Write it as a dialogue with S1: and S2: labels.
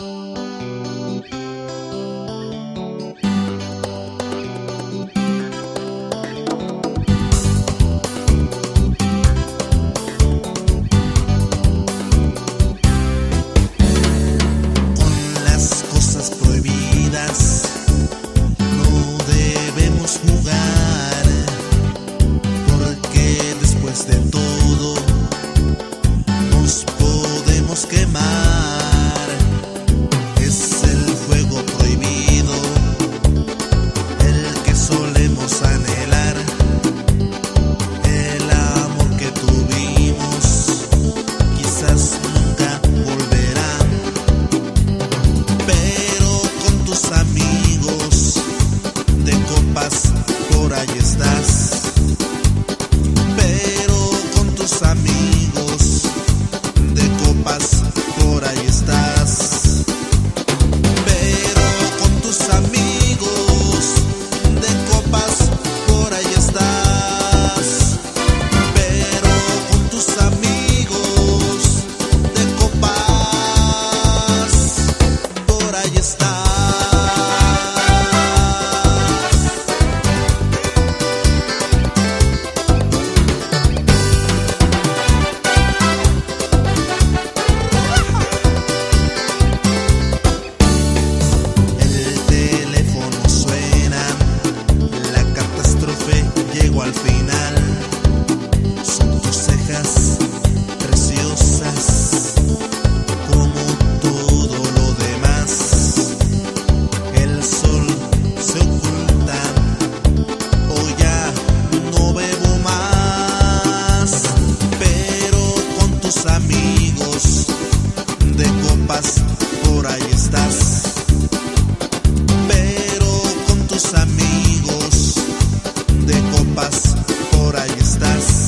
S1: Música por ahí estás, pero con tus amigos de copas por ahí estás, pero con tus amigos de copas por ahí estás, pero con tus amigos de copas por ahí estás. amigos de copas, por ahí estás. Pero con tus amigos de copas, por ahí estás.